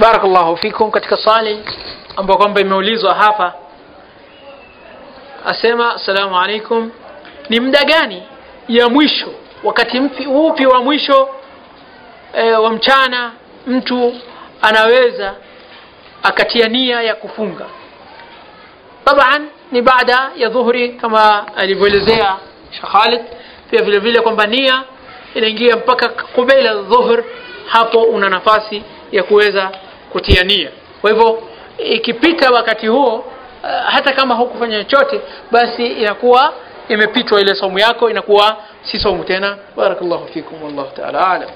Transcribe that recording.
barakallahu fikum katika swali ambayo kwamba imeulizwa hapa asema assalamu alaikum ni muda gani ya mwisho wakati mpi, upi wa mwisho e, wa mchana mtu anaweza akatia nia ya kufunga? Taban ni baada ya dhuhuri kama alivyoelezea Sheikh Khalid pia vile vile kwamba nia inaingia mpaka kubeila dhuhur hapo una nafasi ya kuweza kutia nia. Kwa hivyo ikipita wakati huo uh, hata kama hukufanya chochote basi inakuwa imepitwa ile somo yako inakuwa si somo tena. Barakallahu fikum wallahu ta'ala alam